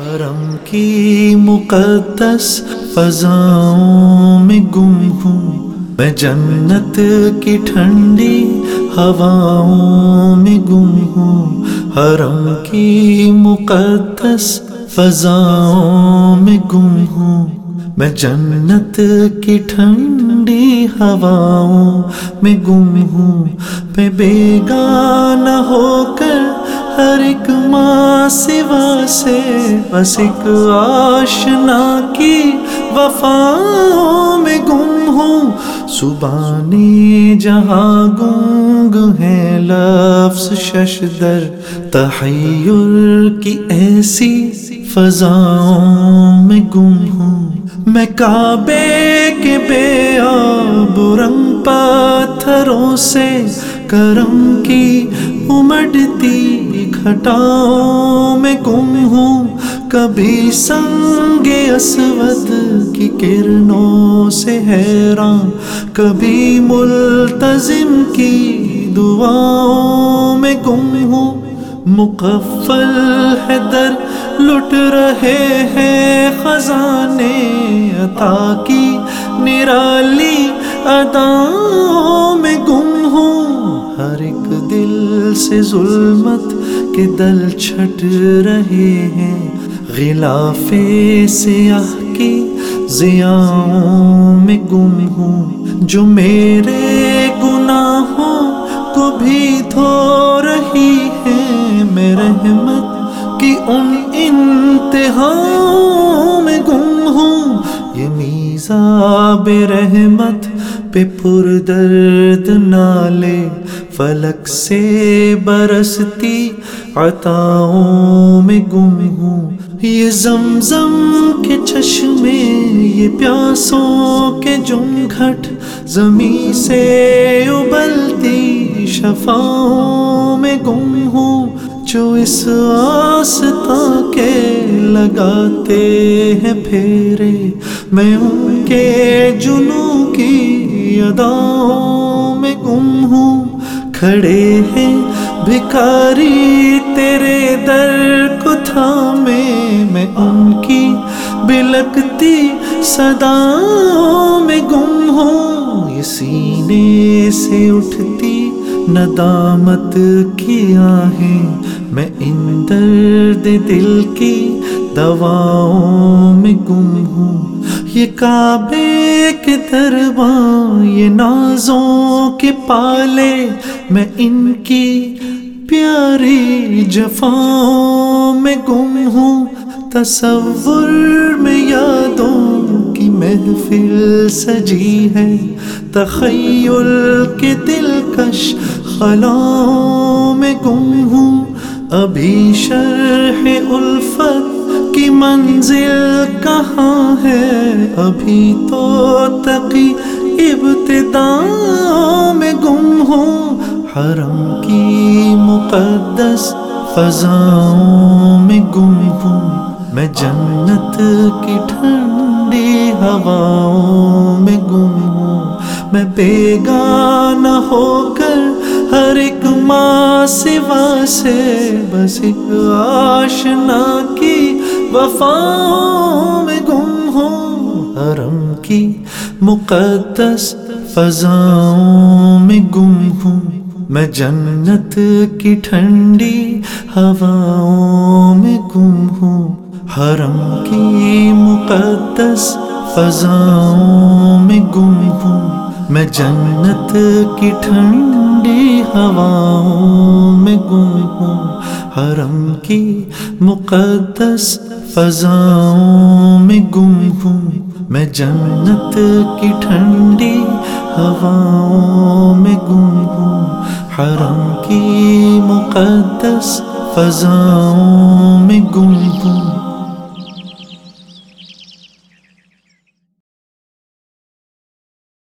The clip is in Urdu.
حرم کی مقدس فضاؤں میں گم ہوں۔ میں جنت کی ٹھنڈی ہواؤں میں گم ہوں۔ حرم کی مقدس فضاؤں میں گم ہوں۔ میں جنت کی ٹھنڈی ہواؤں میں گم ہوں۔ میں بیگانہ ہو کر ہر ایک ماں سوا سے، بس ایک آشنا کی وفاؤں میں گم ہوں۔ سبانی جہاں گنگ ہے لفظ ششدر تحیر کی ایسی فضاؤں میں گم ہوں۔ میں کعبے کے بے آب رنگ پاتھروں سے کرم کی امڑتی گھٹاؤں میں گم ہوں کبھی سنگ اسود کی کرنوں سے حیران کبھی ملتظم کی دعاؤں میں گم ہوں مقفل ہے در لٹ رہے ہیں خزانے عطا کی نرالی اداؤں سے ظلمت کے دل چھٹ رہے ہیں۔ غلاف سیاہ کی ضیاؤں میں گم ہوں۔ جو میرے گناہوں کو بھی دھو رہی ہے۔ میں رحمت کی ان انتہاؤں میں گم ہوں۔ یہ میزاب رحمت پہ پر درد نالے، فلک سے برستی عطاؤں میں گم ہوں۔ یہ زمزم کے چشمے، یہ پیاسوں کے جم گھٹ زمیں سے ابلتی شفاؤں میں گم ہوں۔ جو اس آستا کے لگاتے ہیں پھیرے، میں ان کے جنو کی اداؤں میں گم ہوں۔ کھڑے ہیں بھکاری تیرے در کو تھامے میں ان کی بلکتی صداؤں میں گم ہوں۔ یہ سینے سے اٹھتی ندامت کی آہیں میں ان درد دل کی دواؤں میں گم ہوں۔ یہ کعبے کے درباں، یہ نازوں کے پالے۔ میں ان کی پیاری جفاؤں میں گم ہوں۔ تصور میں یادوں کی محفل سجی ہے۔ تخیل کے دلکش خلاؤں میں گم ہوں۔ ابھی شرح الفت کی منزل کہاں ہے؟ ابھی تو تقی ابتدا میں گم ہوں۔ حرم کی مقدس فضاؤں میں گم ہوں۔ میں جنت کی ٹھنڈی ہواؤں میں گم ہوں۔ میں بیگانہ ہو کر ہر ایک ماں سوا سے بس ایک آشنا کی وفاؤں میں گم ہوں۔ حرم کی مقدس فضاؤں میں گم ہوں۔ میں جنت کی ٹھنڈی ہواؤں میں گم ہوں۔ حرم کی مقدس فضاؤں میں گم ہوں۔ میں جنت کی ٹھنڈی ہواؤں میں گم ہوں۔ حرم کی مقدس فضاؤں میں گم ہوں۔ میں جنت کی ٹھنڈی ہواؤں میں گم ہوں۔ حرم کی مقدس فضاؤں میں گم ہوں۔